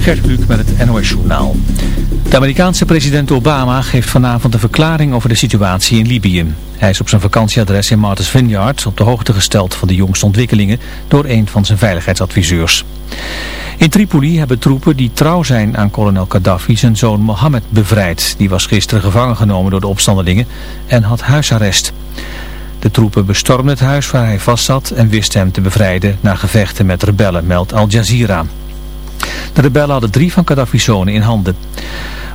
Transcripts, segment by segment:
Gert Kluk met het NOS Journaal. De Amerikaanse president Obama geeft vanavond een verklaring over de situatie in Libië. Hij is op zijn vakantieadres in Martha's Vineyard op de hoogte gesteld van de jongste ontwikkelingen door een van zijn veiligheidsadviseurs. In Tripoli hebben troepen die trouw zijn aan kolonel Gaddafi zijn zoon Mohammed bevrijd. Die was gisteren gevangen genomen door de opstandelingen en had huisarrest. De troepen bestormden het huis waar hij vastzat en wisten hem te bevrijden na gevechten met rebellen, meldt Al Jazeera. De rebellen hadden drie van Gaddafi's zonen in handen.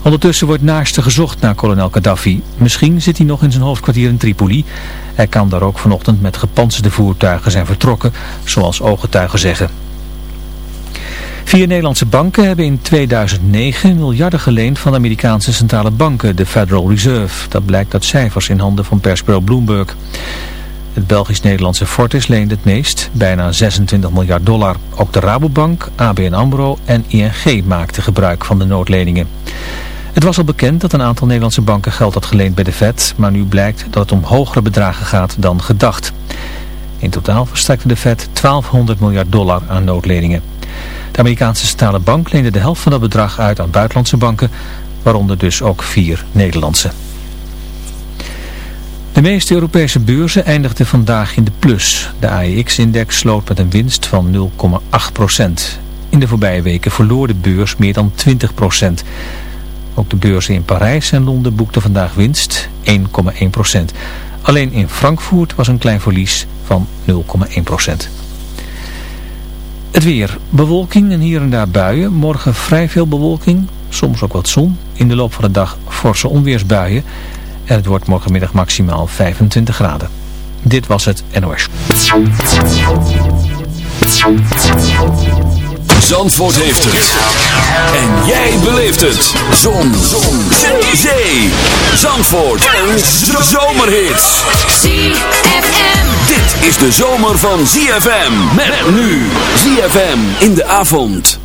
Ondertussen wordt naaste gezocht naar kolonel Gaddafi. Misschien zit hij nog in zijn hoofdkwartier in Tripoli. Hij kan daar ook vanochtend met gepantserde voertuigen zijn vertrokken, zoals ooggetuigen zeggen. Vier Nederlandse banken hebben in 2009 miljarden geleend van de Amerikaanse centrale banken, de Federal Reserve. Dat blijkt uit cijfers in handen van persbureau Bloomberg. Het Belgisch-Nederlandse Fortis leende het meest, bijna 26 miljard dollar. Ook de Rabobank, ABN AMRO en ING maakten gebruik van de noodleningen. Het was al bekend dat een aantal Nederlandse banken geld had geleend bij de Fed, maar nu blijkt dat het om hogere bedragen gaat dan gedacht. In totaal verstrekte de Fed 1200 miljard dollar aan noodleningen. De Amerikaanse Centrale Bank leende de helft van dat bedrag uit aan buitenlandse banken, waaronder dus ook vier Nederlandse. De meeste Europese beurzen eindigden vandaag in de plus. De AEX-index sloot met een winst van 0,8%. In de voorbije weken verloor de beurs meer dan 20%. Ook de beurzen in Parijs en Londen boekten vandaag winst 1,1%. Alleen in Frankfurt was een klein verlies van 0,1%. Het weer. Bewolking en hier en daar buien. Morgen vrij veel bewolking. Soms ook wat zon. In de loop van de dag forse onweersbuien. En het wordt morgenmiddag maximaal 25 graden. Dit was het NOS. Zandvoort heeft het. En jij beleeft het. Zon. Zon. Zee. Zandvoort. Een zomerhit. ZFM. Dit is de zomer van ZFM. Met nu. ZFM in de avond.